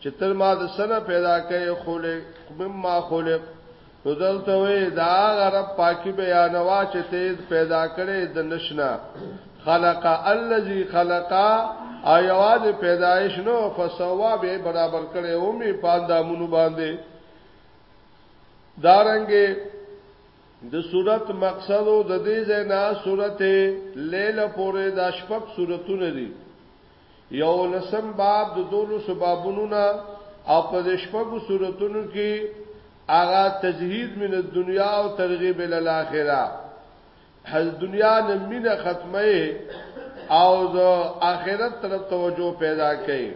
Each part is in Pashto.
چې تر ما د سنه پیدا کړي خلق مما خلق نو دلته وې دا غرب پاکي بیانوا چې ته پیدا کړي د نشنا خلق الذي خلق ایواز پیدایش نو فسوا به برابر کړي او می پاندامونو باندې دارنګې د صورت مقصد او د دې زینا صورت لیل پورې د شپږ صورتونه دي یولسم باب د دولسو بابونو نه او په دې شپږو سورتونو کې هغه تزهید من الدنیا او ترغیب ال الاخره هل دنیا نه مینه ختمه او د آخرت طرف توجه پیدا کړي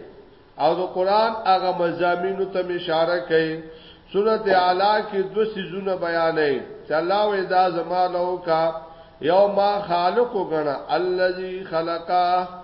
او د قران هغه مزامینو ته اشاره کړي سورته اعلی کې دو سيزونه بیانې چې الله وې دا زمانو کا یوم خالق غنا الذي خلقا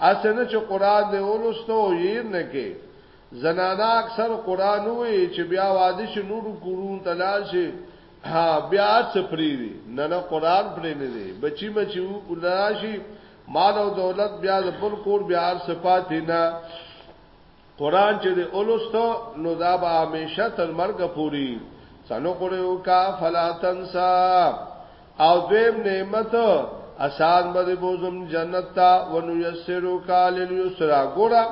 اسنه چې قران دی ولستو یې نه کې زنانا اکثر قران وې چې بیا واده شي نور قرون تلال شي ها بیا سپری دی نه نه قران پرې نه دی بچی مچو ولاشي مال او دولت بیا د بل کور بیا صفات نه قران چې د اولستو نو دا به همیشه تر مرګ پوری سنو قریو کا فلا تنسا او دویم نعمت اسان بده بوزم جنت تا ونو یسرو کا للیسرا ګورا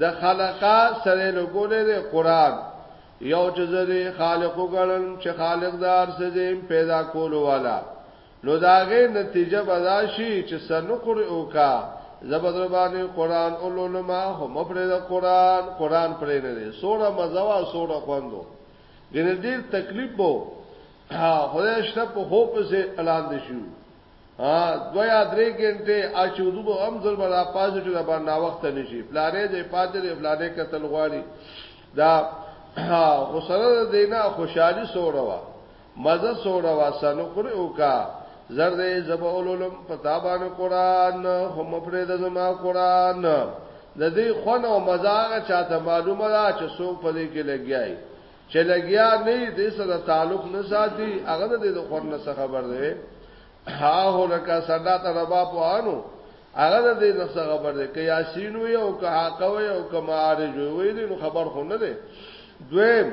د خلقا سره لګولې د قران یو جزره خالق وګړن چې خالق دار سزم پیدا کولو والا نو داغه نتیجه بدا شي چې سنقر او کا زبدر باندې قران او لولما هم پرې د قران قران پرې نه دي سوره مزوا سوره خوندو ګنې ډیر تکلیف بو خدای شته په هو په سه اعلان دي شو ها دویا درې ګنټه اچو دوه هم ځل برا پازو چې باندې وخت نشي پلانې دې پاتې دې پلانې قتل غواړي دا غسره دینه خوشحالي سوره وا مزه سوره واسنو خوري وکا زر دې زبا اولولم پتابان قران هم پرې د زما قران د دې خون او مزاغه چاته معلومه ده چې څوک په دې کې لګیای چې لګیا نه دې سره تعلق نه ساتي هغه دې د خون نه خبر دی ها هو لکه سندا ته ربا پوانو هغه دې د خبر دی کې یاسین وي او که حق وي او که معارج وي دې خبر خو نه دی دویم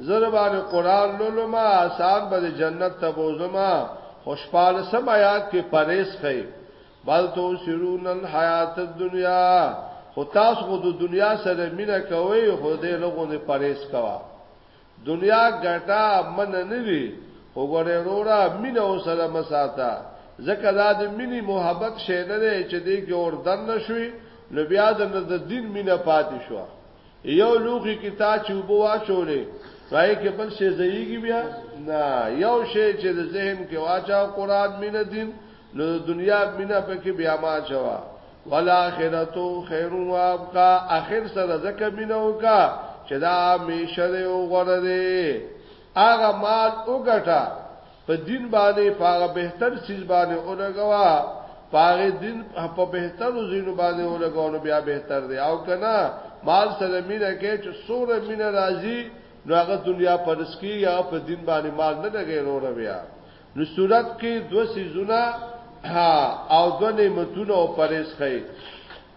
زره باندې قران لولما آسان به جنت ته بوزما خوشپال سم آیات کې پریس خې بل تو سرون الحیات الدنیا خو تاسو خو د دنیا سره مینه کوي خو دې لغو نه پریس کوا دنیا ګټه من نه وی وګوره رورا مینه او سره مساته زکه دا د مینی محبت شې نه چې دې کې اور دن نشوي نو بیا د دین مینه پاتې شوه یو لوخي کې تا چې وبو واچولې پای کې بل شي زیږي بیا نه یو شی چې د ذهن کې واچاو قران مين دین نو دنیا مینا پکې بیا ما چوا ولا اخرتو خیر و ابقا اخر سره زکه مینو کا چې دا میشه دی او غره دی هغه مال وګټه په دین باندې پاغه بهتر چیز باندې اولګوا پاغه دین په بهتر زینو باندې اولګونو بیا بهتر دی او کنه مال سره مینه کې چې سوره مینه راځي نو هغه دنیا پرسکی یا په دین باندې مال نه لګي وروره بیا نو صورت کې دو سيزونه او دو نعمتونه او پرېس خي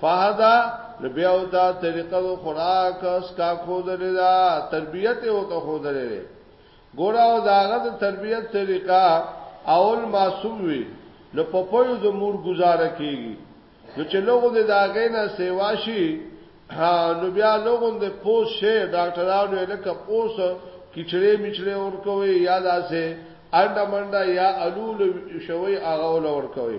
فهدا نبی او دا طریقه د خوراک اسکا خو درې دا تربیت او ته خو درې ګورا او داغه د تربیت طریقه اول معصوم وي نو په پویو د مور گزاره کیږي نو چې لوګو د داغې نه سیوا شي نو بیا لوګو د پوس شي ډاکټرانو یې لکه پوس کچړې میچړې ور کوي یا داسې انډه منډه یا الول شوی هغه ول ور کوي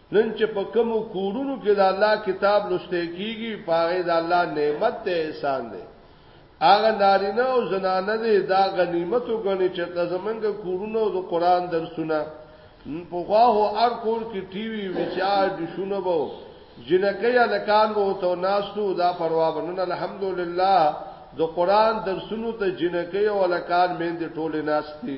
نن چې په کوم کورونو کې د الله کتاب لوستل کیږي پاره د الله نعمت ته احسان دی هغه نارینه او زنانه دې دا غنیمت وګڼي چې تزمنګ کورونه او د قران درسونه په غواه هر کور کې ټي وي وچار د شونه بو جنکې الکان وو ته ناسو دا پروا بنن الحمدلله د قران درسونو ته جنکې او الکان مې د ټوله ناشتي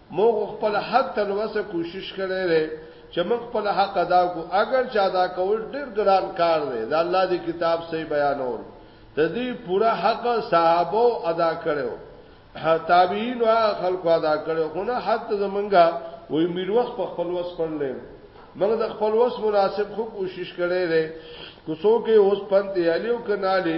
موږ خپل حد تر وسه کوشش کړی دی چې موږ خپل حق ادا کو اگر چا دا کول ډیر ګران کار دی دا الله دی کتاب صحیح بیانول د دې پورا حق صحابه ادا کړو تابعین او خلکو ادا کړو خو نه حد زمونږه وې میروخ په خپل وس پړلې موږ د خپل وس مناسب خو کوشش کړی دی کوڅو کې اوس پنځه یالیو کنالي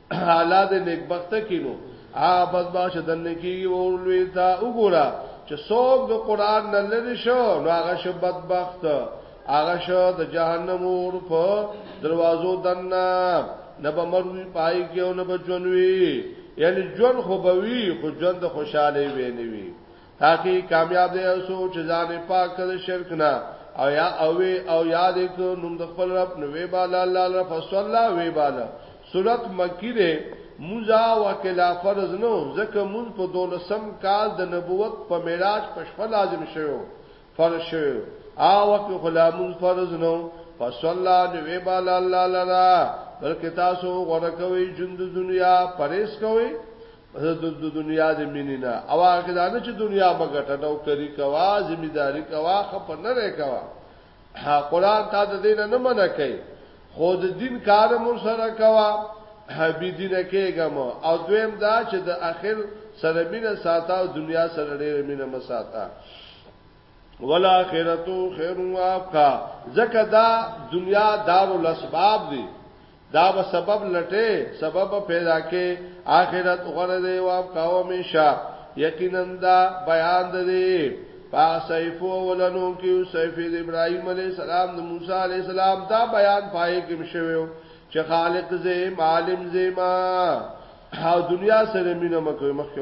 اعلی د نیک بخت کینو ا بس با شدن کی اور لوی تا وګورا چې څوک د قران نه لری شو نو هغه شو بدبخت هغه شو د جهنم اور په دروازو دنه نه به مروي پای کې او نه به جنوي یعنی جون خو بوي خو جون د خوشاله وي نه وي تاکي کامیاب دی او سوچ ځان پاک کړ شرک نه او یا او او یاد کو نوم د خپل رب نو وی بالا الله الله فصلا وی بالا سورت مکی ده موزا وکلا فرض نو ځکه مون په دولسم کال د نبوت په معراج په شپه لازم شوو فرض شوو او وخت غلامون فرض نو فصلا نو وی بالا الله لرا بلکې تاسو غوړه کوي ژوند دنیا پرېس کوي د دنیا د مینې نه او هغه دا نه چې دنیا بغټه نو کری کوا ځمېداری کوا خپل نه رې کوا قرآن تا د دین نه منع کوي خود دین کار مو سره کوا بی دینه کېګم او دویم دا چې د اخر سره مینه ساته او دنیا سره ډېر مینه مساته ولا اخرتو خیر وابقا زکه دا دنیا دار الاسباب دی دا به سبب لټه سبب پیدا کې اخرت غره دی او قوم شا یقینا دا بیان دی پا صحیفو اولنو کیو صحیفه د ابراهیم علی السلام د موسی علی السلام دا بیان پای کې مشویو چې خالق زې عالم زې ما او دنیا سره مینه مکوې مخکې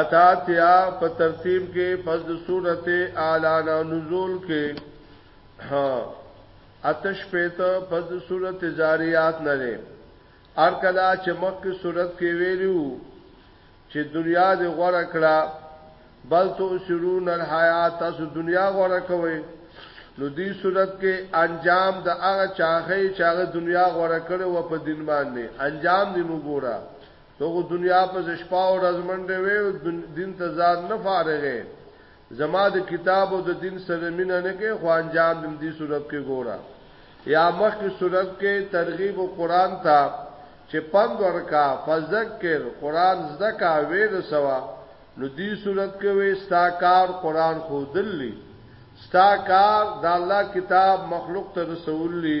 اتاتیا په ترتیب کې پس د صورت اعلان او نزول کې اتش پیته پس د صورت زاریات نه لري ار کدا چې مکه صورت کې ویلو چې دنیا دې غوړه کړه بل تو سرون الحیات تاسو دنیا غوړه کوي نو دې صورت کې انجام د هغه چاغې چاغه دنیا غوړه کړي و په دین باندې انجام دې موږ ګوره ته خو دنیا په شپه او ورځ منډه وې او دین ته ځان نه فارغې زما د کتاب او د دین سره مینه نه کې خو انجام دم دي صورت کې ګوره یا مخ کی صورت کې ترغیب او قران ته چې پند ورکا فذکر قران زده کا ویر سوا نو دې صورت کې وې ستا کار قران خو دلی ستا کار د الله کتاب مخلوق ته رسول لی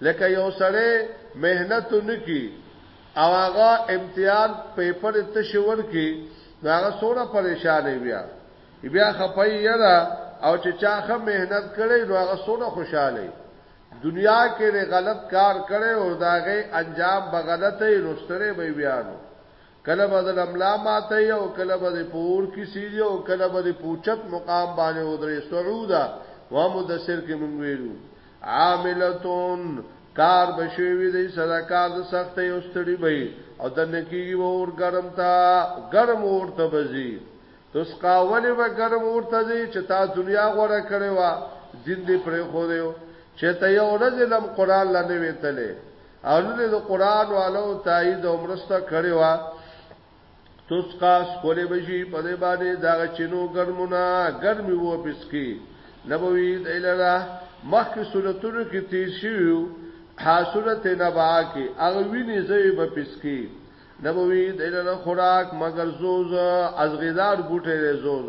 لکه یو سړی محنت نکی او هغه امتحان پیپر تش ورکی نو هغه سوره پریشان بیا بیا خپای یرا او چې چا خه محنت کړي نو هغه سوره خوشاله دنیا کې غلط کار کړي او داغه انجام بغلطه رستره به بیانو کله به د لملا ماته یو کله به د پور کې سیری او کله به د پوچت مقام باندې ودرې سعودا و مدثر کې مونږ ویلو عاملتون کار بشوی دی صدقات سخت یو ستړي به او د نکیږي ور ګرم تا ګرم ور ته بزي تس قاولی و ګرم ور ته دي چې تا دنیا غوړه کړې و دین دې پرې خو دیو چې ته یو ورځ لم قران لنه ویتلې اهل د قران والو تایید او مرسته کړی و تسقا سکولې بشي په دې باندې دا چینو ګرمونه ګرمي وو بسکی نبوی د الره مخکې سورتونو کې تیر شیو حاصلت نبا کې هغه ویني زوی به بسکی نبوی د الره خوراک مگر زوز از غذار بوټي زوز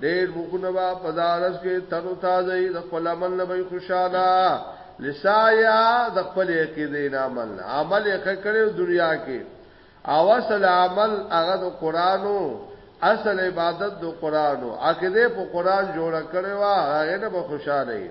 ډېر مخونه با پزارس کې تر تازه د خپل عمل نه وي خوشاله لسایا د خپل کې دین عمل عمل یې کړو دنیا کې او اصل عمل هغه د قرانو اصل عبادت د قرانو عقیده په قران جوړ کړو هغه نه به خوشاله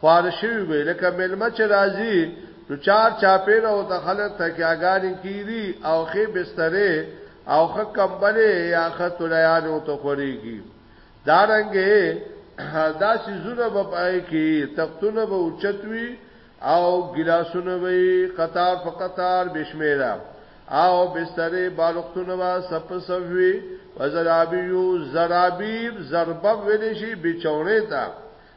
خوار شوی وي لکه ملما چې راځي نو چار چاپیر او د خلک تکیاګانی کیری او خې بسترې او خ کمبلې یا خ تلیانو ته خوريږي دا رنګه دا سيزونه به پای کې تختونه به اوچتوي او ګلاسونه به قطار په قطار بشمیره او بسترې بالښتونه به سپ سوي وزرابیو زرابیب زربب ویلې شي بچونه تا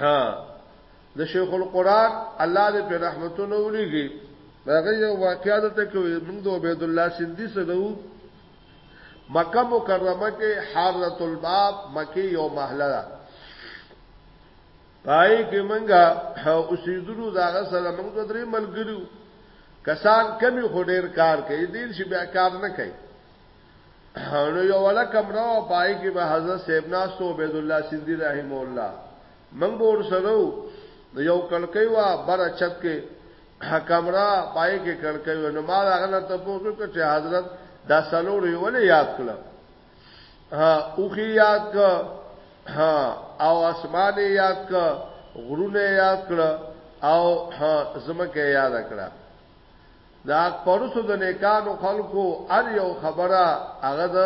ها د شیخ القران الله دې په رحمتونو ولېږي هغه یو واقعیا ده کوي موږ د عبد الله سیندی سره مکه مکرمه کې حارت الباب مکه یو محله ده پای کې منګه اوسېدلو دا سره موږ د درې ملګرو کسان کمی خډیر کار کوي دین شي بیا کار نه کوي نو یو ولا کمره او پای کې به حضرت صاحب ناستو عبد الله سیندی رحم الله منګ ور سره نو یو کلکې وا بر چت کې کمره پای کې کلکې نو ما هغه نه ته پوښتنه کړ چې حضرت دا سلوړ یې ولې یاد کړ ها اوخي یاد کړ ها او اسمان یاد کړ غرونه یاد کړ او زمکه یاد کړه د حق پرستو د نیکانو خلکو هر یو خبره هغه د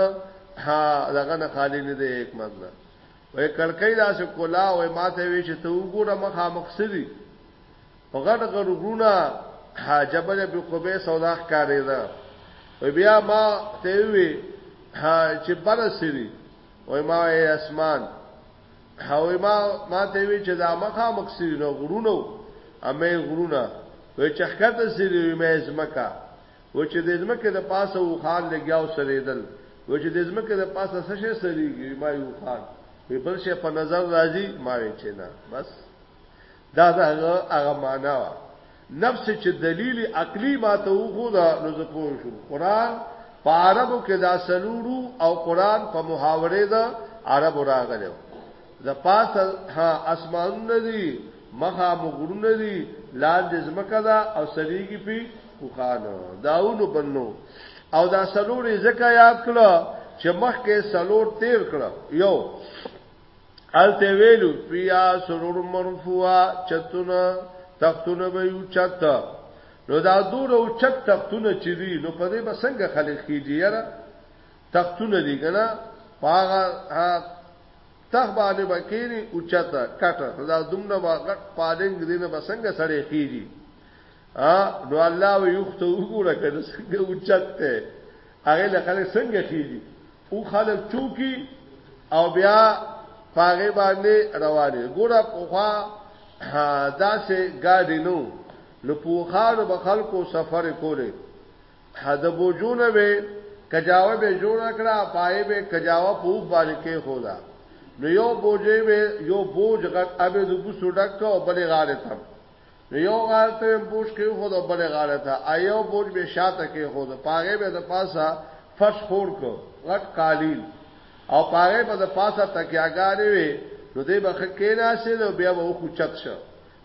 دغه نه خالی نه دی حکمت نه وای کړکۍ داسې کولا وای ماته وی چې ته وګوره مخه مخسری په غټ غړو غرونه جبل ابي قبه سودا ښکارې ده وای بیا ما ته وی چې برسری وای ما اسمان او ما ما ته وی چې دا مخه مکسری نو غرونو امه غرونه وی چې خکته سری وی مې زمکا و چې د زمکه د پاسه و خان لګیاو سریدل و چې د زمکه د پاسه سشه سریږي ما یو خان وی بل شي په نظر راځي ما وی چې نه بس دا دغه هغه معنا وا نفس چې دلیل عقلی ما ته وخو دا نو زه پوه شوم قران په عربو کې دا سلورو او قران په محاوره دا عربو راغلو د پاسه ها اسمان ندی مخا مغرون ندی لاندې زمکه دا او سریږي په خوخانو داونو بنو او دا سلورې زکه یاد کړه چې مخکې سلور تیر کړه یو الته ویلو فیا سرور مرفوعه چتونه تختونه به یو چت نو دا دور او چت تختونه چې دي نو په دې بسنګ خلک کیږي یاره تختونه دي کنه پاغه تخ باندې بکینی او چت کټ دا دومره غټ پالنګ دینه بسنګ سړی کیږي ا نو الله یو خته وګوره کنه څنګه او چت ته هغه له خلک څنګه کیږي او خلک چوکي او بیا پاغه باندې روانه ګوره پوخا داسې ګاډي نو نو پوخا د خلکو سفر کوله حد بوجونه به کجاوه به جوړ کړه پای به کجاوه پوخ باندې کې خدا نو یو بوجه به یو بوج غټ ابه د بوسو ډک او بلې غاړه ته نو یو غاړې ته مې بوج کېښود او بلې غاړې ته ایو بوج مې شاته کېښود، په هغې به د پاسه فرش خور کړ، غټ قالین او په هغې به د پاسه تکیاګانې وې، نو دی به ښه کېناستېده او بیا به وخوچت شه،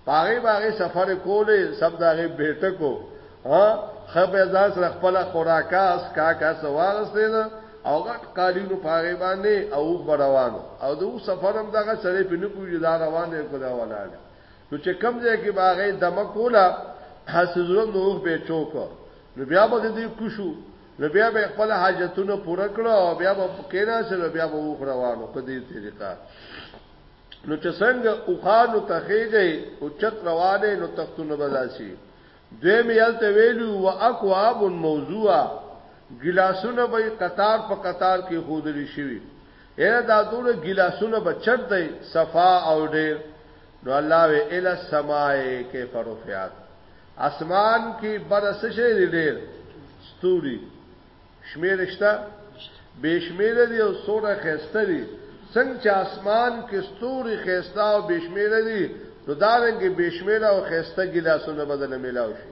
په هغې به هغې سفرې کولې، سم د هغې بېټک و، ها، ښه به یې ځان سره خپله خوراکه، څښاک هر څه واخستېده او غټ قالین و په هغې باندې او اوښ به روان و او د اوښ سفر هم دغه سړی پرې نه پوهېږي چې دا روان دی که دا ولاړ دی. نو چې کم ځای کې باغې دمه کولا هڅه ضرورت نو وخت به چوک نو بیا به دې کوشو نو بیا به خپل حاجتونه پوره کړو او بیا به کینا سره بیا به وخت روانو په دې طریقه نو چې څنګه اوخانو تخېږي او چت روانه نو تختونه بداسي دوی مې یلته ویلو وا اقواب موضوعه ګلاسونه به قطار په قطار کې خودلی شوی یره دا دوړه ګلاسونه به چر دی صفا او ډیر نو الله وی ال السماء کیف رفعت اسمان کې برس شي ډیر ستوري شمیرشتا بشمیر دی او سوره خسته دی څنګه چې اسمان کې ستوري خسته او بشمیر دی نو دارنګ بشمیر او خسته ګلاسونه بدل ملاوي شي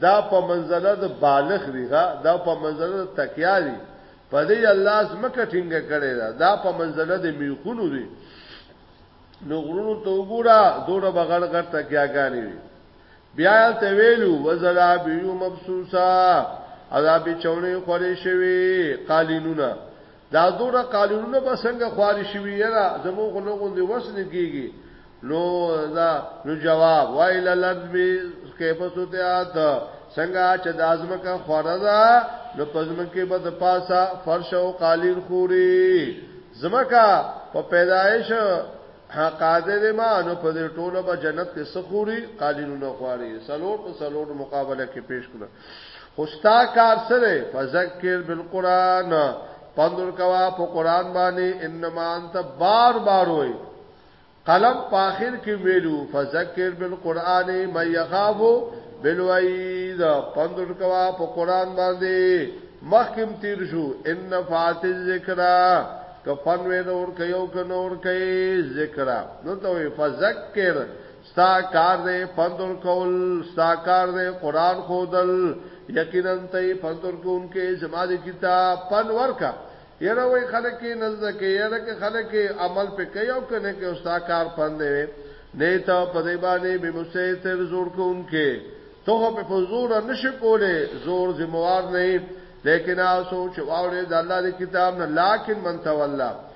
دا په منزله د بالغ دی ښا دا په منزله د تکیا دی په دې الله زمکه ټینګه کړی دا دا په منزله د میخونو دی نو غرونو ته وګوره دوره بغړ غړ تکیاګانی وی بیا ته ویلو وزرا بیو مبسوسا عذاب چونه خورې شوی قالینونه دا دوره قالونونه به څنګه خواري شوي یرا زمو غلو غوندي وسل کیږي نو دا نو جواب وایل لدبی کیف سوتیات څنګه چې د ازمه کا خوره ده نو پزمه کې به د پاسا فرش او قالین خوري زمکا په پیدایش قادر ما نو په ټوله به جنت کې سخوري قالینونه خواري سلوټ سلوټ مقابله کې پیش کړه خو ستا کار څه دی؟ فذکر بالقرآن پند ورکوا په قرآن باندې انما انت بار بار وای قلم په اخر کې ویلو فذکر بالقرآن مې یخاف بالوعید پند ورکوا په قرآن باندې مخکم تیر شو ان فات الذکر کفن وې نور کيو ک نور کوي ذکر نو ته فذکر ستا کار دې پندور کول ستا کار دې قران خودل یقینا ته پندور کون کې زما دې کتاب پنور کا یره وای خلک کې نزد کې یره کې خلک کې عمل پې کوي او کنه کې ستا کار پند دی نه ته په دې باندې به مسیتر زور کون کې ته په فزور نشي کوله زور ذمہوار نه لیکن اوسو چې واورې د الله دې کتاب نه لکن من تولا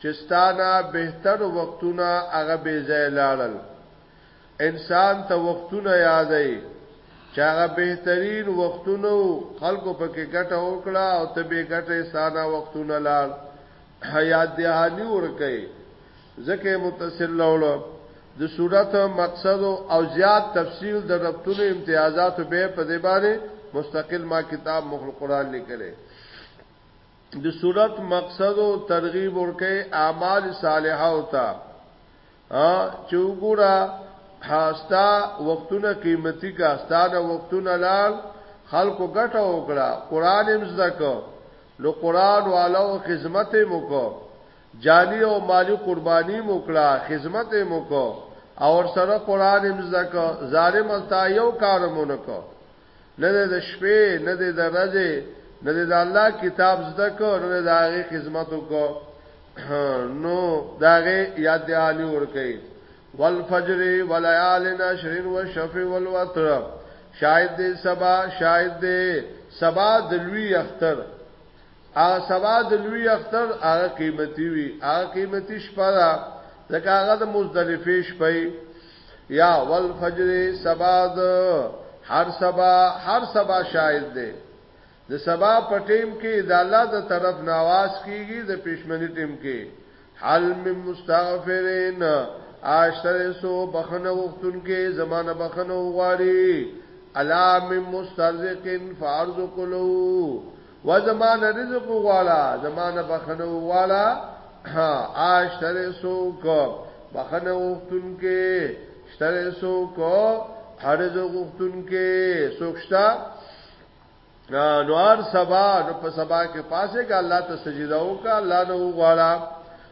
چې ستا نه بهتر وختونه هغه بې ځایه لاړل انسان ته وختونه یادوي چې هغه بهترین وختونه خلکو پکې ګټه وکړه او ته به ګټه سانا وختونه لاړ حیات دهانی ورکه ځکه متصل لولو د صورت مقصد او زیات تفصیل د ربطونو امتیازات به په دې باندې مستقل ما کتاب مخل قران لیکلې د صورت مقصد او ترغیب ورکې اعمال صالحه او تا چې وګوره هاستا وختونه قیمتي کا ستانه وختونه لال خلکو ګټه وکړه قران هم زده کو نو قران والو خدمت مو کو جانی او مالی قربانی مو کړه خدمت مو کو او سره قران هم زده کو ظالم تا یو کار مونږ کو نه د شپې نه د ورځې نه د الله کتاب زده کو نه د هغه خدمت کو نو داغه یاد دی عالی ور کوي والفجر وليال نشر والشفع والوتر شاهد دی سبا شاهد دی سبا د لوی اختر هغه سبا د لوی اختر هغه قیمتي وي هغه قیمتي شپه ده ځکه هغه د مزدلفه شپه یا ول فجر سبا د هر سبا هر سبا شاهد دی د سبا په ټیم کې د الله د طرف نواز کیږي د پښمنی ټیم کې حل من مستغفرین اشتر سو بخنه وختون کې زمانه بخنه وغواړي الا من مسترزقین فارزق له و زمانه رزق غواړه زمانه بخنه غواړه آشتر سوک بخنه وختون کې شتر سوک حرز وختون کې سوکشتا نوار سبا نو په سبا کې پاسه کا الله ته سجده وکا الله نو غواړه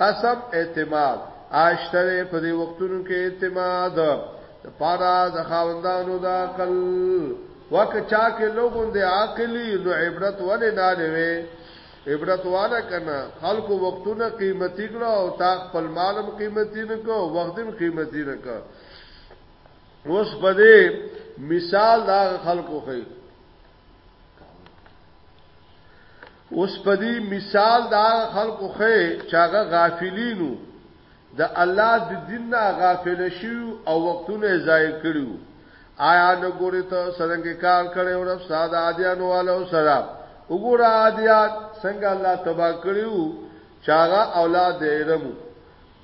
قسم اعتماد آشتره په دې وختونو کې اعتماد پارا د خاوندانو د عقل وک چا کې لوګون د عقلی نو عبرت ولې نه لوي عبرت والا کنه خلکو وختونه قیمتي کړو او تا خپل مالم قیمتي نه کو وختم قیمتي نه کو اوس په دې مثال دا خلکو خي اوس په دې مثال دا خلکو خې چاغه غافلینو د الله د دین نه غافل شیو او وختونه ضایع کړیو آیا نو ګوري ته څنګه کار کړي او رب ساده عادیانو والو سره وګوره عادیات څنګه الله تبا کړیو چاغه اولاد ایرمو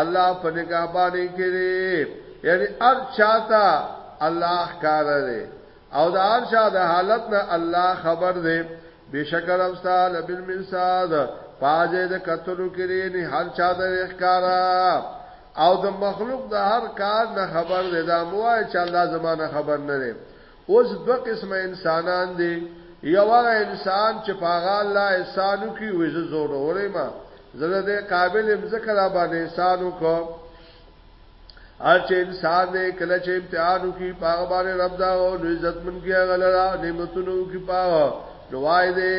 الله په نگاهبانی کې دی یعنی ار چاته الله ښکار دی او د ار چا د حالت نه الله خبر دی بشکر اوستا لبل مرصاد پاجه د کتلو کې نه هر چا د ښکارا او د مخلوق د هر کار نه خبر دی دا موای چې الله زمانه خبر نه دی اوس دوه قسمه انسانان دي، یو هغه انسان چې په هغه الله احسان وکړي وایي زه زورور یم، زه د دې قابل یم ځکه راباندې احسان وکړو. هر چې انسان دی کله چې امتحان وکړي په هغه باندې رب دا او نو عزتمن کړي هغه لره نعمتونه وکړي په هغه نو وایي دی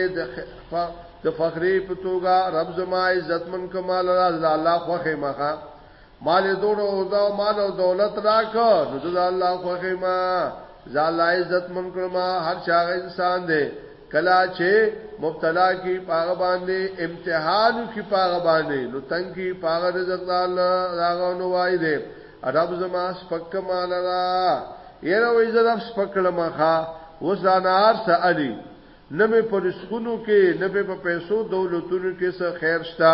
د فخرې په توګه رب زما عزتمن کما لره الله خوښې مخه مال دونو اوزاو مال او دولت راکو نو د الله خوخه ما زالا عزت من کړما هر چا انسان دی کلا چې مبتلا کی پاغه باندې امتحان کی پاغه باندې نو تنگ کی پاغه رزق د الله راغو نو وای دی عرب زما سپک مال را یره وې زما سپک لمخه وزانار سالی نه په رسکونو کې نه په پیسو دولتونو کې څه خیر شته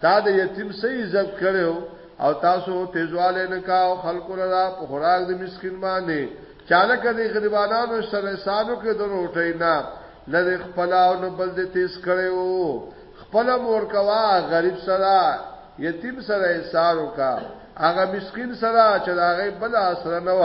تا د یتیم سې عزت کړو او تاسو تیزواله نه کا او خلق لرا په خوراک د مسكين باندې چاله کدي غریبانو سره سانو کې د روټي نه نه خپل او نه بل دې تیز کړو خپل مور کوا غریب سره یتیم سره ایثار وکا هغه مسكين سره چې هغه بل اسره نه و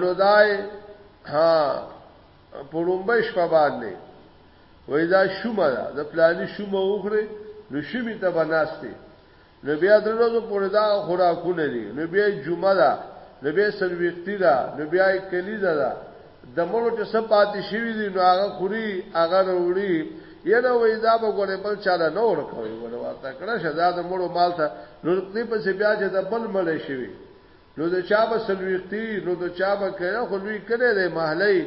نو دای ها په لومبه شپه باندې وای دا شومه ده د پلاني شومه وخره نو شومې ته بناسته نو بیا درلوځو پورې دا خوراکونه دي نو بیا جمعه ده نو بیا سرویختی ده نو بیا کلیزه ده د مړو چې سب پاتې شوی دي نو هغه خوري هغه وروړي یره وای دا به ګورې بل چاله نه ورکوي ورته کړه شزا د مړو مال ته نو دې په بیا چې د بل مړ شي نو د چا به سلويختي نو د چا به کړه خو لوی کړه د محلي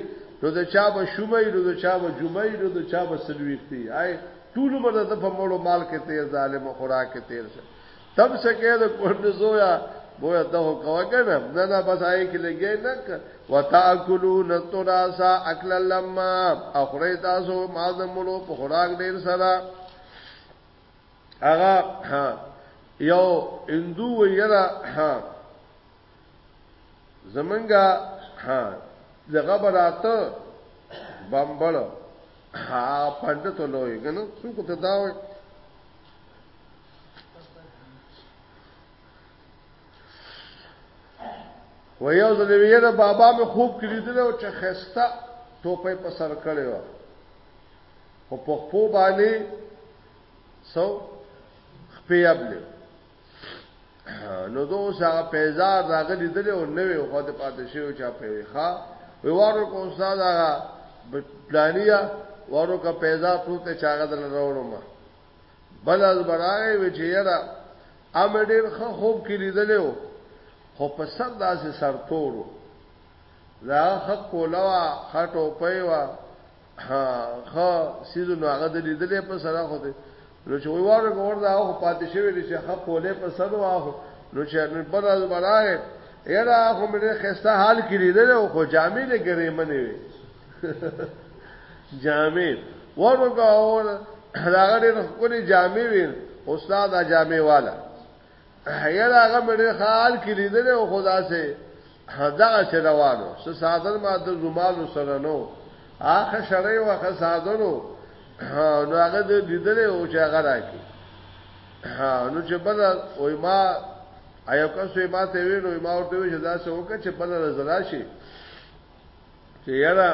نو د چا به شومې نو د چا به جمعې نو د چا به سلويختي آی ټول به د په مړو مال کې تیر ظالم خوراک کې تیر شه تب سکه د کوند زویا بویا ته کوه کنه نه نه بس آی کې لګې نه وتاکلون التراسا اکل لما اخره تاسو ما د مړو په خوراک ډیر سره هغه یو هندو ویرا زمنګا دغه براته بمبړ ها پندته لوی کنه څوک ته دا وای و یو ځل ویره بابا مې خوب کړی دی او چې خسته ټوپې په سر کړې و او په خپل باندې سو خپیابلې نو دوه ساعه پیزار راغلی دلې او نوې خو د پاتې شوی چا په وی ښا وی وارو کو استاد هغه پلانیا وارو کا پیزار پروت چاغه دل راوړو ما بل از براغه وی چې یرا ام ډیر خو خوب کې لیدلې او خو په سر داسې سرتورو دا حق کولا خټو پيوا ها ها سیزو نو هغه د لیدلې په سره خو دې نو چې ویواره ګور دا خو پاتې شوی دی چې حق ولې په سر واخو نو چې نن پر از براره یرا خو مې خسته حال کې لیدل او خو جامې دې ګرې منې وي جامې ورګه اور هغه دې خپل جامې وي استاد جامې والا هيا هغه مړي خال کې لیدل او خدا سي دغه سي روانو سه سادر ما د زمالو سره نو اخه شړې واخه سادرو نو هغه د لیدل او چې هغه راکی نو چې بل وای ما ايو کس ما ته وینو ما ورته وی چې دا څه وکړي چې بل رضا شي چې یاره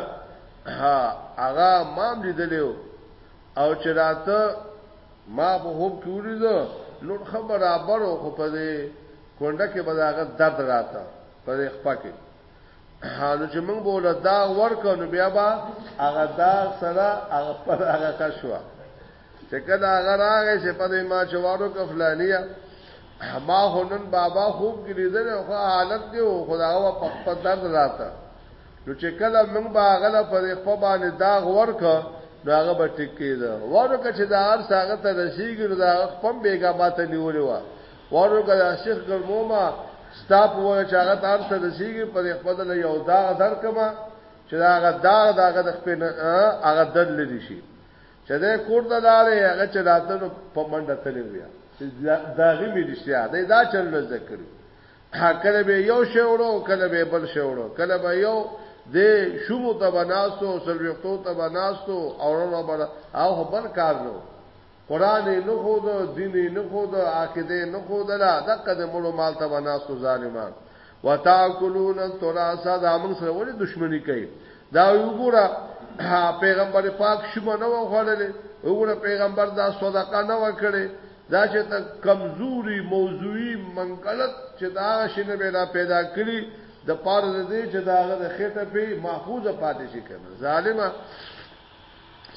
ها هغه مام لیدلو او چې راته ما په خوب کې ولیدو نو خبر برابر خو په دې کونډه کې بداغه درد راته په دې خپه کې حالو چې موږ بوله دا ورکو نو بیا با هغه دا سره هغه پر هغه کښوا چې کله هغه راغی چې په دې ما چوارو کفلانیه ما هنن بابا خوب کې لیدل خو حالت دی او خدا هوا په خپل درد راته نو چې کله موږ به غلا پر خپل باندې داغ ورک نو هغه به ټیک کېده ورکه چې دا هر څنګه ته رسیدي نو دا خپل بیګا ماته نیولې و ورکه دا شیخ ګرموما ستاپ و چې هغه تار ته رسیدي پر خپل له یو داغ درکما چې دا هغه داغ داغه د خپل هغه دل لري شي چې دا کور ته لاړې هغه چې راته نو په منډه تلې ویا چې داغي مې رښتیا دا دا چل ذکر کله به یو شی وړو کله به بل شی وړو کله به یو د شومو ته بناستو سلوختو ته بناستو او نو بل او بل کار نو قران نه خو دا دین نه خو دا عقیده نه خو دا دغه د مړو مال ته بناستو ظالمان وتاکلون التراث دا موږ سره ولې دښمنی کوي دا وګوره پیغمبر پاک شومه نه وخوړلې وګوره پیغمبر دا صدقه نه وکړي دا چې ته کمزوري موضوعي منقلت چې دا شنه به پیدا کړي د پاره د دې چې دا غره خېټه په محفوظه پاتې شي کنه ظالما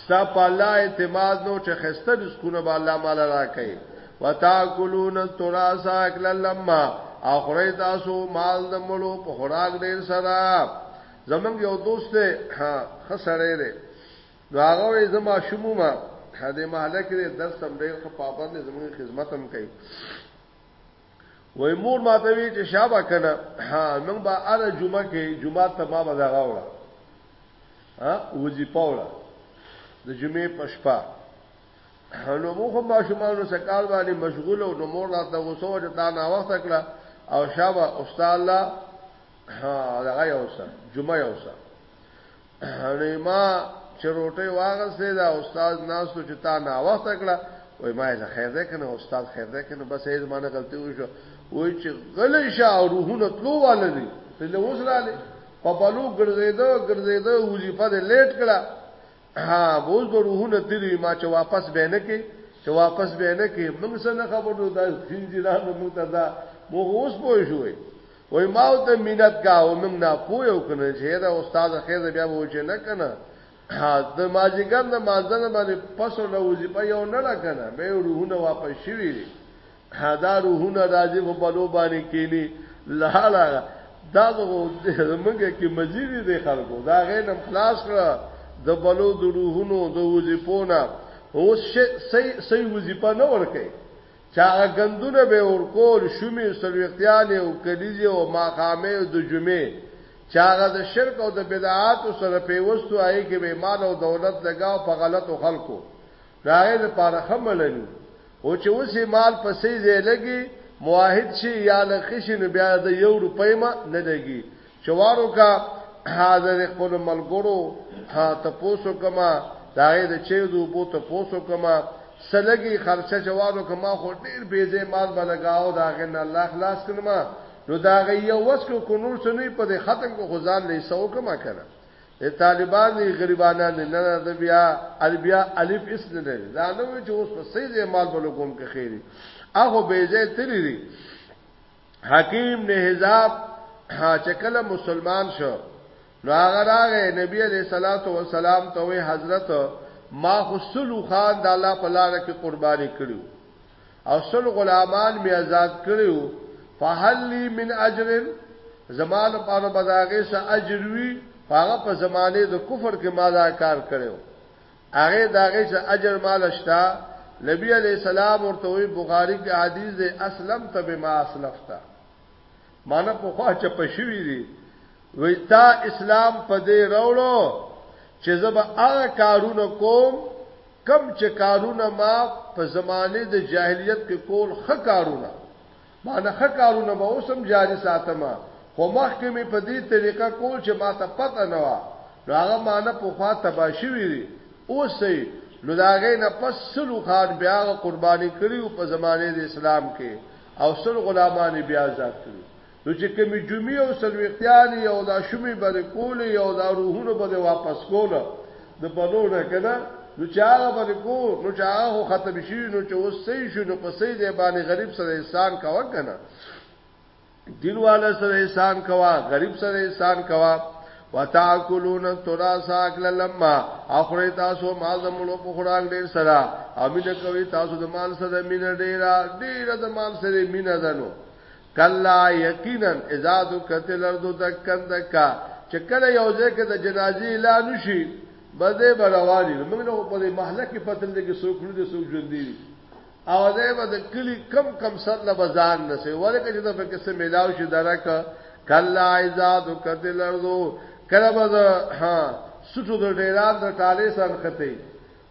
ستا په الله اعتماد نو چې خسته رزقونه به الله مال راکړي وتاکلون التراث اکل لما اخره تاسو مال د مړو په خوراک ډیر سره زمونږ یو دوست دی ها خسړې دی نو هغه وې زما شومه هدا محله کې درس هم ډېر ښه پابند زمونږ خدمت هم کوي وای مور ما ته وی چې شابه کنه ها نن با ار جمعه کې جمعه ته ما بداغه وړه ها وظیفه وړه د جمعې پښپا نو مو خو ماشومان سره کار باندې مشغول او نو مور راته غوسه وجه تا نا وخت کړه او شابه استاد الله ها دا یو څه جمعه یو څه نو ما چروټي واغسته دا استاد ناسو چې تا نا وخت کړه وای ما یې خیر ده کنه استاد خیر ده کنه بس یې زمانه غلطي وشو وای چې غل شا روحونه تلو والي ته له وسراله په پلو ګرځیدو ګرځیدو وظیفه دې لیټ کړه ها بوز به روحونه تیری ما چې واپس به نه کې چې واپس به نه کې موږ سره خبرو دا خنجرانو موږ ته دا موږ اوس پوه شوې وای ما او ته مینت کاو موږ نه پوه یو کنه چې دا استاد خیر بیا به وجه نه کنه د ماجیګر نه مازنه باندې پسو له وظیفه یو نه لا کنه به روحونه واپس شوی دي دا روحونه راځي په بلو باندې کینی لاله دا زمونږه کې مزيدي دي خلکو دا غینم خلاص کړ د بلو د روحونو د وظیفونه اوس صحیح صحیح وظیفه نه ورکه چاغه غندونه به ورکول شومې سلوختيانې او کلیزه او ماقامه او د جمعې چاغه د شرک او د بدعات سره پیوستو آی کې به مال او دولت لگاو په غلطو خلکو راغې د پاره خملني او چې وسې مال په سي زی لګي موحد شي یا لخشي نو بیا د یو روپۍ ما نه لګي چوارو کا حاضر خپل ملګرو ها تپوسو کما داغه د چي دو بو تپوسو کما سلګي خرچه جوارو کما خو ډیر بیزه مال بلګاو داغه نه الله خلاص کړما نو داغه یو وس کو کنور سنوي په ختم کو غزان لیسو کما کړه طالبان دی غریبانان نه نه د بیا البیا الف اس نه لري دا نو چې اوس په سیده مال بلو کوم کې خیری هغه بیزه تللی حکیم نے حزاب چې کله مسلمان شو نو هغه راغې نبی علیہ الصلوۃ والسلام ته وی حضرت ما خو سلو خان د الله په لار کې قرباني کړو او سل غلامان می آزاد کړو فهل لی من اجر زمال پاره بداغه سه اجر وی هغه په زمانه د کفر کې ما دا کار کړو هغه د هغې څخه اجر مال شته، نبي علیه السلام ورته وایي، بخاري کې حدیث دی، اسلمت بما اسلفت، معنی پخوا چپه شوي دي، وایي تا اسلام په دې راوړو چې زه به هغه کارونه کوم کوم چې کارونه ما په زمانه د جاهلیت کې کول ښه کارونه. مانه ښه کارونه به اوس هم جاري ساتم، خو مخکې مې په دې طریقه کول چې ماته پته نه وه، نو هغه مانه پخوا تباه شوي دي، اوس څه یې؟ نو د هغې نه پس سل اوښان بیا هغه قرباني کړي وو په زمانې د اسلام کې او سل غلامان یې بیا ازاد کړي نو چې کومې جمعې او څلوېښتیانې او دا شومې به دې کولې او دا روحونه به دې واپس کول د بلو نه کنه نو چې هغه باندې کو نو چې هغه ختم شي نو چې اوس صحیح شو نو په صحیح ځای باندې غریب سره احسان کاوه کنه دلواله سره احسان کوا غریب سره احسان کوا وتاکلون التراث اکل لما اخره تاسو مال د ملو په خوراک ډیر سره امید کوي تاسو د مال سره مینه ډیره ډیره د مال سره مینه ده نو کلا یقینا اذا دکت الارض دکن دکا چې کله یو ځای کې د جنازې اعلان شي بده برواني موږ له په دې محله کې پتل دي کې څوک لري څوک ژوند دي او دا به د کلی کم کم سر له بازار نه سي ورکه چې د فکر سره ملاو شي درک کلا اذا دکت الارض کله به ها سټو د ډیران د ټاله سره خته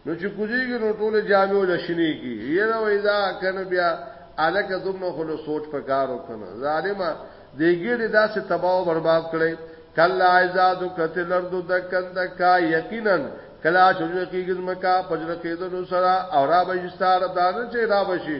نو چې کوزيږي نو ټوله جامع لشنې کی یره وای دا کنه بیا الکه دومره خو له سوچ په کار وکنه ظالما دیګړي داسې تباہ او برباد کړي کلا عزاد کتل ارض دکن دکا یقینا کلا شجر کیږي مکا پجر کېدل سره او را بشستار دانه چې را بشي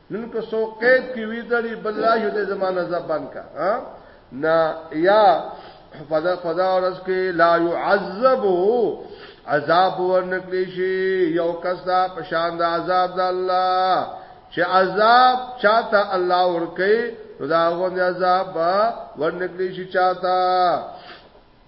نن کو سو قید کی وی دړي بل راځي د زمانه زبان کا ها نا یا فدا فدا ورځ کې لا يعذب عذاب ورنکلی شي یو کس دا پشان د عذاب د الله چې عذاب چاته الله ورکه دا غو عذاب ورنکلی شي چاته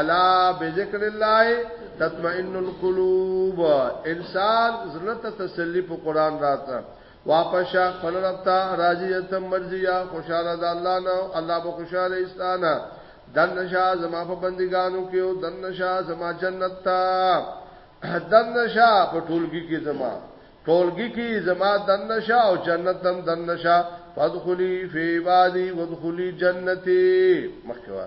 الا بذکر الله تطمئن القلوب انسان زړه ته تسلی په قران راته واپس شا خپل رب ته راضی تم مرضیا خوشاله د الله نه الله به خوشاله استانه دن نشا زما په بندګانو کې او دن نشا زما جنت ته دن نشا په ټولګي کې زما ټولګي کې زما دن نشا او جنت دم دن نشا فادخلی فی عبادی وادخلی جنتی مخکوه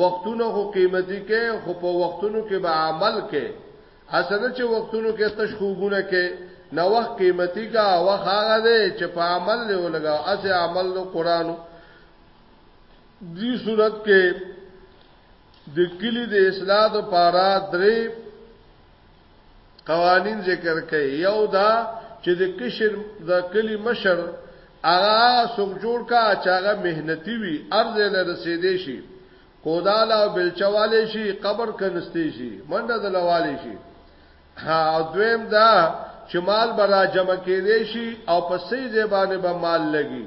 وختونه خو قیمتي کې خو په وختونو کې به عمل کې اسنه چې وختونو کې تش خوګونه کې نو وخت قیمتي کا وخت هغه دی چې په عمل له لګا اسه عمل نو قران دی صورت کې د کلی د اصلاح لپاره درې قوانین ذکر کړي یو دا چې د کشر د کلی مشر هغه څوک جوړ کا چې هغه مهنتی وي ارزه له رسیدې شي کوداله او بلچواله شي قبر کنستې شي منډه د لواله شي ها دویم دا چې مال برا جمع کېدې شي او په سې زبانه به مال لګي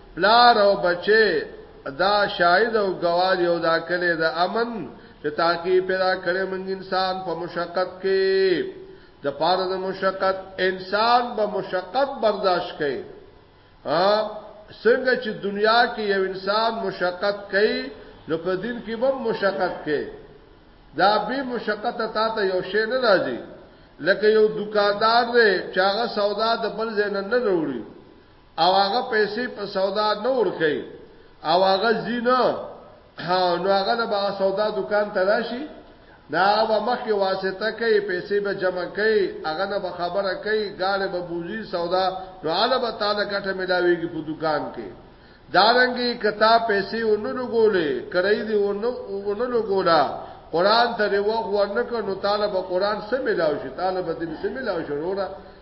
پلار او بچي دا شاهد او گواه یو دا کلی د امن چې تاکي پیدا کړي موږ انسان په مشقت کې د پاره د مشقت انسان به مشقت برداشت کوي ها څنګه چې دنیا کې یو انسان مشقت کوي نو په دین کې به مشقت کوي دا به مشقت تا ته یو شی نه راځي لکه یو دکاندار دی چې هغه سودا د بل ځای نه نه وروړي او هغه پیسې په سودا نه ورکي او هغه زینه نو هغه د با سودا دکان ته راشي دا به مخکې واسطه کوي پیسې به جمع کوي هغه نه به خبره کوي غاله به بوزي سودا نو اله به تعالی ګټه ملاويږي په دکان کې دارنګي کتاب پیسې ونلو ګولې کړی دی ونلو ګولا قران ته دی وغو ورنکه نو طالب قران سم ملاو شي طالب دې سم ملاو شي وروره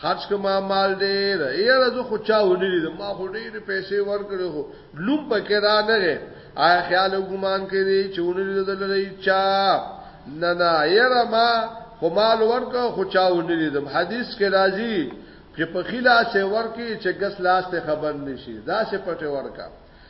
خرج کما مال ډیر یاره زه خو چا ونی دي ما خو ډیر پیسې ورکړې خو لوم پکې را نه غي آیا خیال او ګمان کړي چې ونی دي دلری چا نه نه یاره ما خو مال ورکړ خو چا ونی دي حدیث کې راځي چې په خلا سه ورکی چې ګس لاس ته خبر نشي دا سه پټه ورکا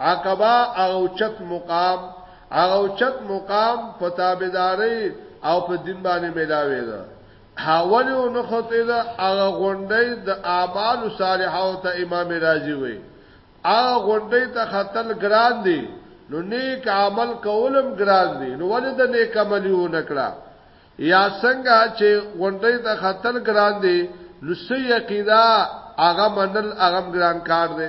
عقبه او چت مقام او چت مقام په تابعداري او په دین باندې ملاوي ده حواله او نخته ده هغه غونډې د اعمال صالحه او ته امام راضي وي هغه غونډې ته خطل ګران دي نو نیک عمل کولم ګران دي نو ولې د نیک عملي و نکړه یا څنګه چې غونډې ته خطل ګران دي نو سې عقیده هغه منل هغه ګران کار دی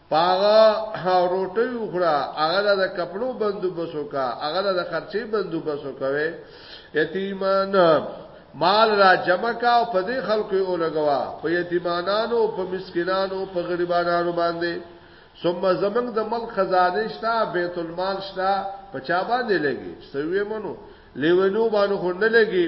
پاغه روټي وخړه هغه د کپړو بندوبس وکا هغه د خرچي بندوبس وکوي یتیمان مال را جمع کا او په دې خلکو یې ولګوا په یتیمانانو په مسکینانو په غریبانو باندې ثم زمنګ د ملک خزانه شتا بیت المال شتا په چا باندې لګي سوي منو لیونو باندې خو نه لګي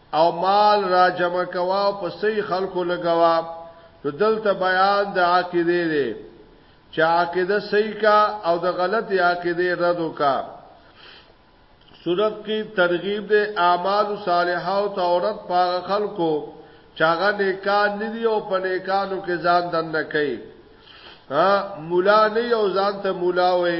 او مال را جمع کوا او په صحیح خلکو لګوا نو دلته بیان د عقیده دی چې عقیده صحیح کا او د غلطی عقیده رد وکا صورت کې ترغیب د اعمال صالحه او تورات پاغه خلکو چاغه نیکان ندی او په نیکانو کې ځان دنه کوي ها مولا نه یو ځان ته مولا وي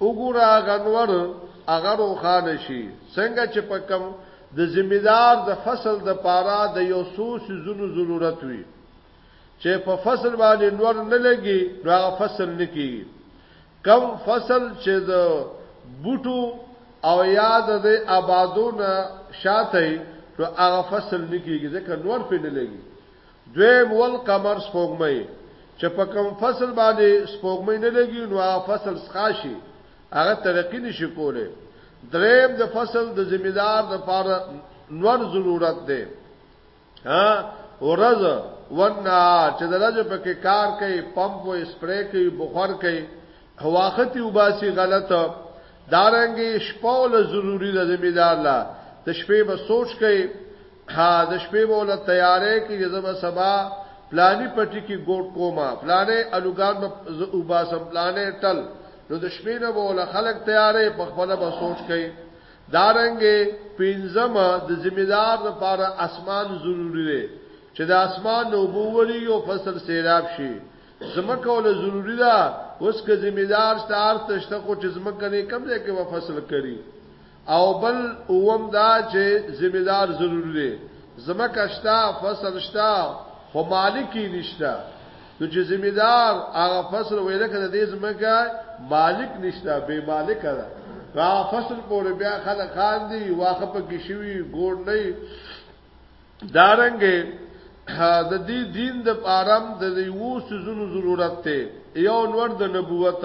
وګوره هغه انور هغه روښانه شي څنګه چې په کم د ذمہدار د فصل د پاره د یو څو سيزونو ضرورت وي چې په فصل باندې نور نه لګي نو هغه فصل نه کیږي کم فصل چې د بوټو او یاد د آبادونه شاته نو هغه فصل نه کیږي ځکه نور په نه لګي دویم والقمر سپوږمۍ چې په کوم فصل باندې سپوږمۍ نه لګي نو هغه فصل سخاشي هغه ترقی نشي کوله دریم د فصل د ذمہدار د پاره نور ضرورت دی ها ورځ ونا چې درجه په کې کار کوي پمپ او اسپری کوي بخار کوي هواختی وباسي غلطه دارنګي شپول ضروری د ذمہدار لا د شپې به سوچ کوي ها د شپې به ول تیارې کې زب سبا پلانی پټی کې ګوټ کوما پلانې الوګان به ز او باسم پلانې ټل نو د شپې نه به ول خلک تیارې په خپل به سوچ کوي دارنګې پینځم د ذمہ دار لپاره اسمان ضروری دی چې د اسمان نو بووري او فصل سیراب شي زمکه ول ضروری ده اوس که ذمہ دار ستار تشته کو چې زمکه نه کم ځای کې و فصل کړي او بل اووم دا چې ذمه دار ضروري دی ځمکه شته فصل شته خو مالک یې نشته نو چې ذمه دار هغه فصل ویل کړه د ځمکه مالک نشته به مالک ده را فصل پورې بیا خلک خان دي واخه په کې شوی ګور نه دارنګ د دې دین د پارم د یو سيزونو ضرورت ته یو نور د نبوت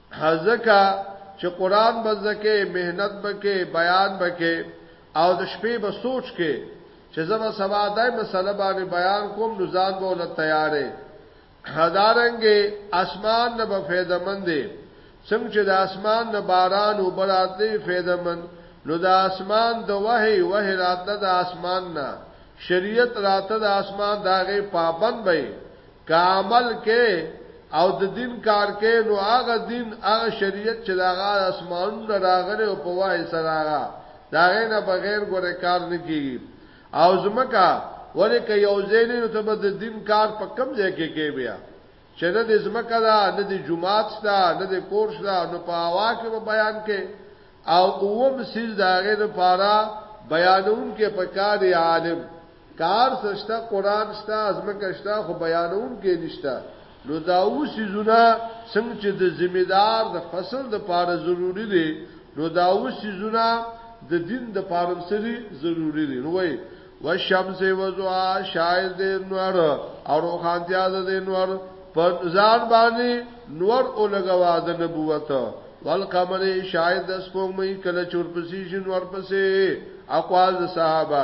ځکه چې قران به زده کې مهنت به کې بیان به کې او د شپې به سوچ کې چې زما سبا دای مسله باندې بیان کوم نو ځان به ول تیارې هدارنګ اسمان نه به فایده مند دي څنګه چې د اسمان نه باران او براتې فایده مند نو د اسمان د وحي وحي راته د اسمان نه شریعت راته د اسمان داغه پابند به که عمل کې او د دین کار کې نو هغه دین هغه شریعت چې داغه اسمان نه راغره او په وای سره هغه داغه نه بغیر ګوره کار نه کیږي او زمکا ولې که یو زین نو ته د دین کار په کم ځای کې کې بیا چې نه د زمکا دا نه د جمعات دا نه د کورس دا نو په هوا کې په بیان کې او اوم سیز داغه لپاره بیانون کې پکار عالم کار څه شته قران شته ازمکه شته خو بیانوم کې نشته نو دا اوسې زونه څنګه چې د ذمہ دار د فصل د پاره ضروری دی نو دا اوسې زونه د دین د پاره سری ضروری دی نو وای والشمس وضعا شاعر دې نور او روخانتیا دې نور پر ځان باندې نور او لګوا د نبوت والقمر شاعر د سپوږمۍ کله چورپسې شنور پسې اقوال صحابه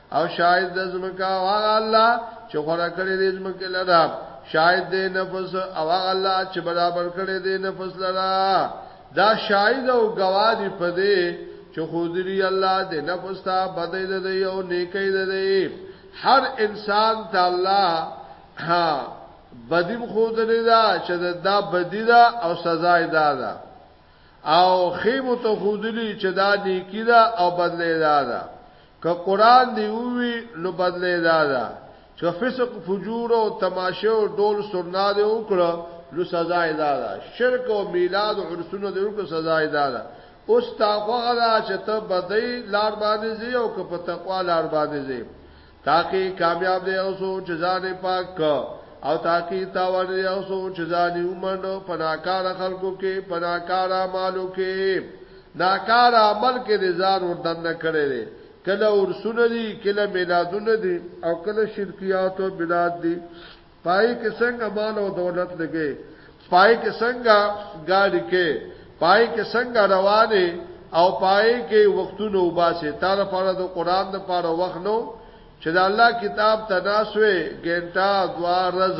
او شاید د زمکا او هغه الله چې خورا کړی دې زمکه لرا شاید دې نفس او هغه الله چې برابر کړی دې نفس لرا دا شاید او گواهی په دې چې خودري الله دې نفس ته بدې دې او نیکې دې هر انسان ته الله ها بدیم خودري دا چې دا بدی دا او سزا یې دا ده او خیمو ته خودلی چې دا نیکی دا او بدلی دا ده که قران دی وی نو بدله دا ده چې فسق فجور او تماشه او ډول سرنا دی وکړه نو سزا یې دا ده شرک او میلاد او عرسونه دی وکړه سزا یې دا ده اوس تاغه غلا چې ته بدی لار باندې زی او که په تقوا لار باندې زی تاکي کامیاب دی او سو چې ځان پاک او تاکي تاوان دی او سو چې ځان ومنډو پناکار خلکو کې پناکار مالو کې ناکار عمل کې دې ځان وردننه کړی دی کله ورسونه دي کله میلادونه دي او کله شرکیات او بلاد دي پای کې څنګه مال او دولت لګي پای کې څنګه ګاډي کې پای کې څنګه روانه او پای کې وختونه وباسه تر پاره د قران د پاره وخت نو چې د الله کتاب تناسوي ګنټا دوار رز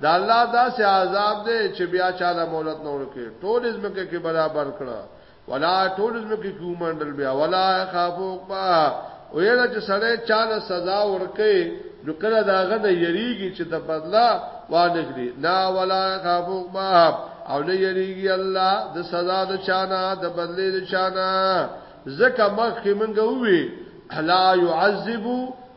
د الله داسې عذاب دی چې بیا چاله مولت نه ورکه ټول ځمکه کې برابر کړه ولا ټول ځمکه کې ومنډل بیا ولا خافو با او یره چې سړی چاله سزا ورکه نو کله داغه نه یریږي چې د بدلا وانګړي نا ولا خافو با او نه یریږي الله د سزا د چانا د بدلې د چانا زکه مخ کې منګه وی لا يعذبو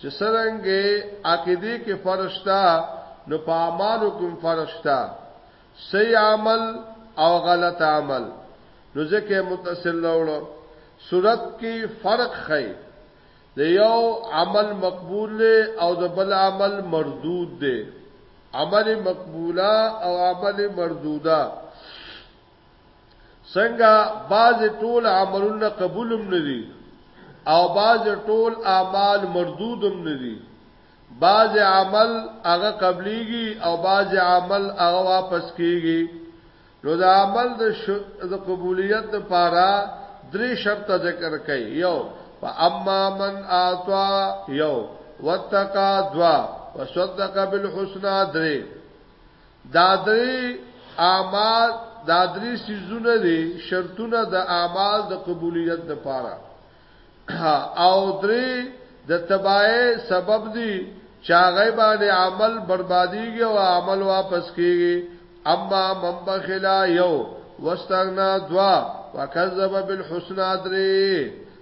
چې څرنګه عقیدې کې فرق شته نو په اعمالو کې هم فرق شته صحیح عمل او غلط عمل نو ځکه متصل لوړو صورت کې فرق خی د یو عمل مقبول دی او د بل عمل مردود دی عمل مقبوله او عمل مردوده څنګه بعض ټول عملونه قبولم ندي او بعض ټول اعمال مردودم ندي بعض عمل هغه قبليږي او بعض عمل هغه واپس کیږي نو د عمل د ش... د قبولیت لپاره درې شرط ذکر کړي یو فاما من اعطى یو واتقى دوا وصدق بالحسنى درې دا درې اعمال دا درې سيزونه دي شرطونه د اعمال د قبولیت د پاره او درې د تبای سبب دي چاغه باندې عمل برباديږي او عمل واپس کیږي اما من بخلا یو واستغنا دوا وکذب بالحسنى درې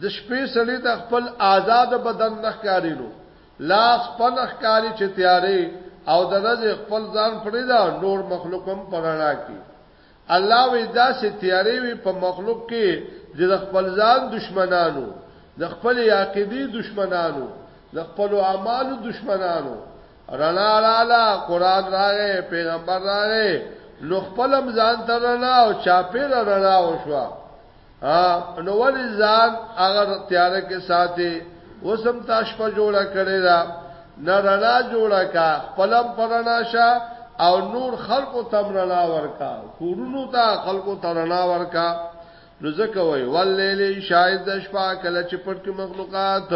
د شپې سړي ته خپل آزاد بدن نه ښکاري نو لاس پنه ښکاري چې تیارې او د ورځې خپل ځان پرې دا نور مخلوق هم پرانا کی الله وی دا سي تیارې وي په مخلوق کې د خپل ځان دشمنانو د خپل عقیدی دشمنانو د خپل اعمالو دشمنانو رڼا رااله قران راغې پیغمبر راغې نو خپلم ځان ته رڼا او چاپیر رڼا وشوه نو ولی ځان هغه تیار کې ساتي وسم تاش په جوړه کړی دا نه رڼا جوړه کا خپلم پرانا شا او نور خلقو تم رڼا ورکا کورونو ته خلقو ته رڼا ورکا نو ځکه وای وللیل شاید د شپه کله چې پټ کې مخلوقات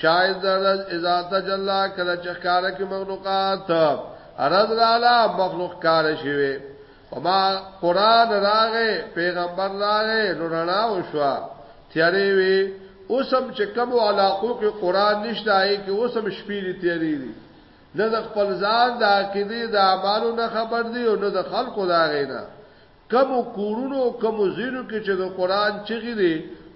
شاید د ورځ اذا تجلا کله چې ښکار کې مخلوقات ارز رالا مخلوق کار شوی وما قران راغه پیغمبر راغه نو رڼا وشوا تیارې وی اوسم چې کوم علاقو کې قران نشته ای کې اوسم شپې دي تیارې دي نه د خپل ځان د عقیده د اعمالو نه خبر دی او نه د خلکو دا غینا کوم کورونو کوم زینو کې چې د قران چغې دي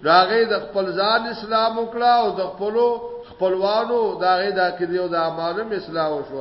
راغې د خپل ځان اسلام وکړه او د خپلو خپلوانو دا غې د عقیده او د اعمالو اسلام وشو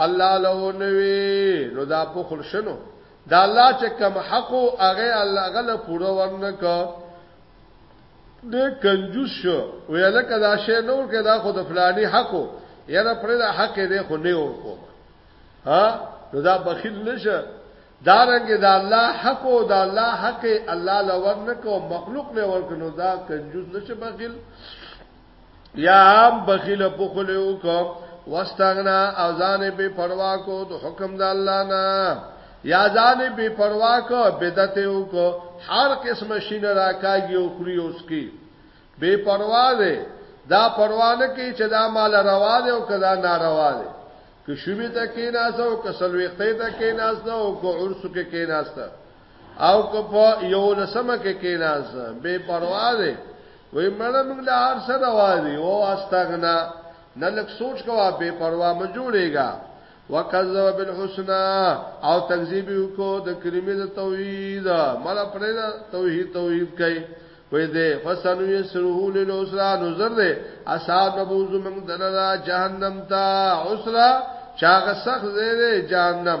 الله له نوې نو دا په خل شنو دا الله چې کم حق او هغه الله غل پوره ورنک د کنجوس شو ویل کدا شی نور کدا خو د فلانی حق یره پر د حق دې خو نه ور کوم ها نو دا بخیل نشه دا رنګ دا الله حق او دا الله حق الله لور نکو مخلوق له ورکنو دا کنجوس نشه بخیل یا هم بخیل په خله وکړه واستغنا او ځان به پروا کو د حکم د الله نه یا ځان به پروا کو بدعت وکړه هر قسم شین راکاږي او خوري اوس کی بے پروا ده دا پروا نه کوي چې دا مال روا ده او کدا ناروا ده که شوبې ته کې ناسو که سلويختې ته کې ناسو او که عرس کې کې ناسو او که په یو لسمه کې کیناس بے پروا دی وای مړه موږ له هر سره وادي او استغنا نه لک سوچ کوا بے پروا م جوړېګا وکذب بالحسنا او تکذیب کو د کلمې د توحید مړ پر توحید توحید کوي وې دې فسنو یسره للاسرا نظر دې اصحاب ابو زمن دلنا جهنم تا اسرا چاغه سخت زیره جهنم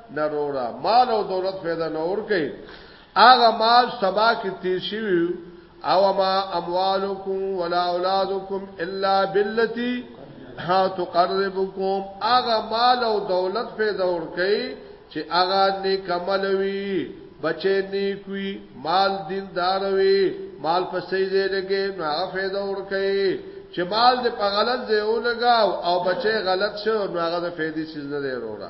نه رورا مال او دولت پیدا نه ور کوي هغه مال سبا کې تیر شي او ما اموالکم ولا اولادکم الا بالتي ها تقربکم هغه مال او دولت پیدا ور کوي چې هغه نیک عمل وي بچې نیک وي مال دیندار وي مال په صحیح ځای لګي نو هغه پیدا ور کوي چې مال دې په غلط ځای ولګاو او بچې غلط شو نو هغه د فیدې سیز نه دی وروړه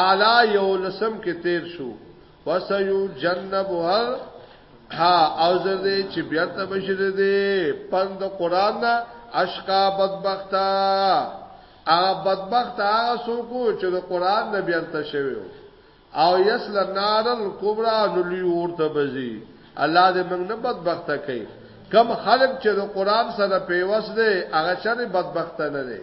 اعلی یو لسم کې تیر شو وسیو جنب هر ها او زر دې چې بیا ته بشر دې پند قران نه اشقا بدبختا ا بدبخت هغه څوک چې د قران نه بیا ته شوی او یسل نارل کبرا نلی ورته بزي الله دې موږ نه بدبخته کوي کم خلق چې د قران سره پیوس دي هغه شر بدبخته نه دي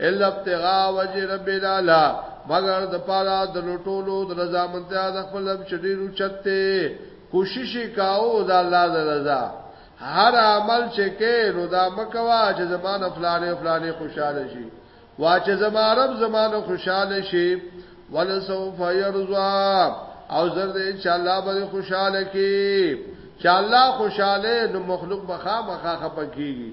الا ابتغاء وجه رب الاعلى مگر د پاره د لټولو د رضا منتیا د خپل رب چډیرو چته کوشش کاو د الله د رضا هر عمل چې کې نو دا مکوا چې زمانه فلانه فلانه خوشاله شي وا چې زما رب زمانه خوشاله شي ولسوف يرضى او زر دې ان شاء الله به خوشاله کی چې الله خوشاله نو مخلوق بخا مخا خپکیږي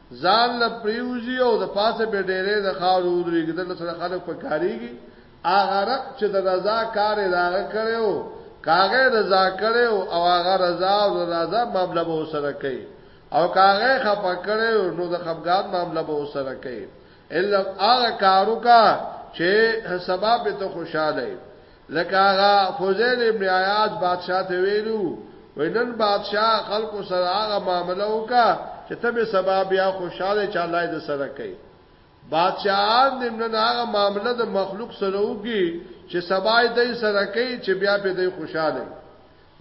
ځان له پریوزي او د پاسه به ډېرې د خاور ودرېږي دلته سره خلک په کاریږي هغه رب چې د رضا کار راغه کړو کاغه رضا کړو او هغه رضا او رضا معاملې به سره کوي او کاغه خپه کړو نو د خپګان معاملې به سره کوي الا هغه کارو کا چې سبب ته خوشاله لکه هغه فضیل ابن عیاض بادشاہ ته ویلو وای نن بادشاہ خلکو سره هغه معاملې وکا چې ته به سبا بیا خوشاله چالای د سره کوي بادشاہان دې نن هغه معاملې د مخلوق سره وګي چې سبا یې دای سره کوي چې بیا به دای خوشاله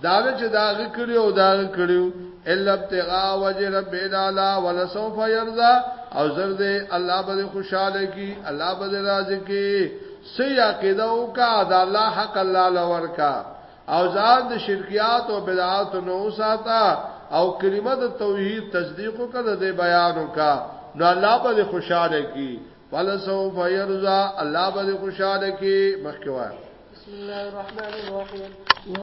دا نه چې دا غ کړی او دا غ کړیو الا ابتغاء وجه رب الاعلى ولسوف يرضى او زر دې الله به خوشاله کی الله به راضي کی سي عقیده او کا دا الله حق الله لور کا او ځان د شرکیات او بدعات نو ساته او کلمه د توحید تصدیق کړه د بیان کا نو الله به خوشاله کی ولسوف يرضى الله به خوشاله کی مخکوا بسم الله الرحمن الرحیم